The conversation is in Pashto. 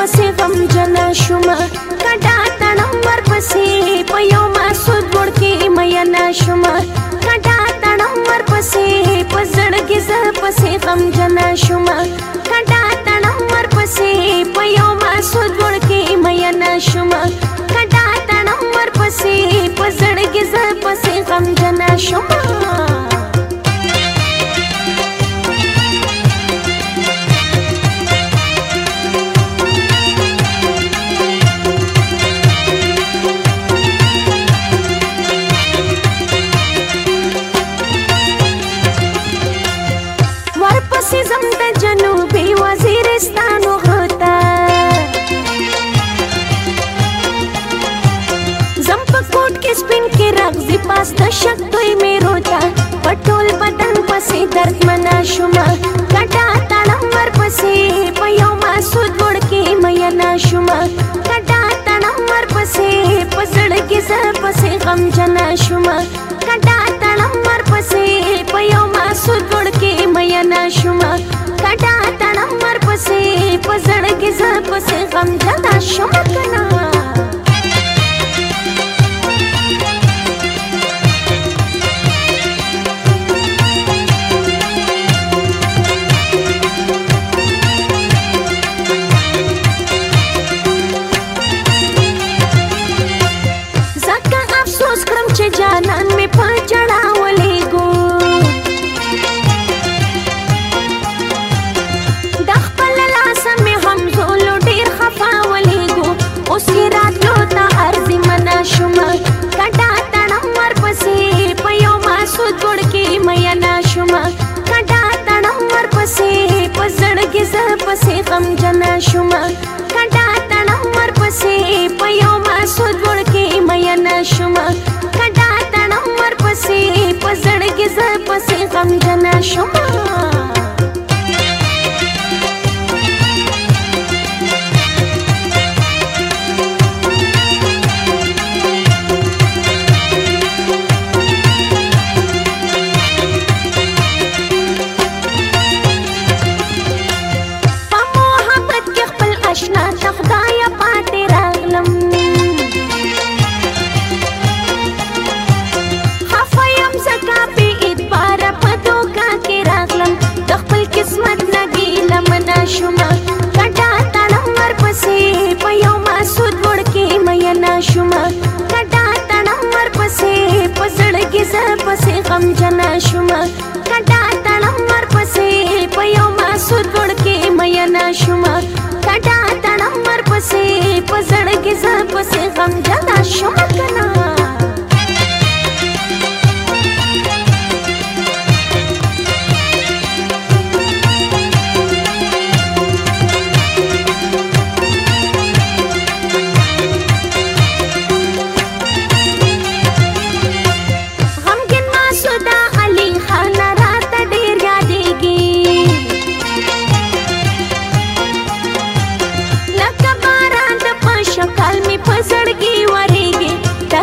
ورپسې غم جنا شوما کډا تړم ورپسې په یو ما سود وړکې مې نه شوما کډا تړم ورپسې په زړګي زر پسې غم جنا شوما کډا تړم ورپسې په یو ما سود وړکې مې نه شوما کډا تړم ورپسې په زړګي زر پسې غم جنا شوما افغانستان د جنوبي وزیرستان وغوتا زم په کوټ کې سپین کې راغزي پاس د شک دوی مې روتا समझा था शौक ना show. پسې پسړ کې زه پسې غم جنا شوم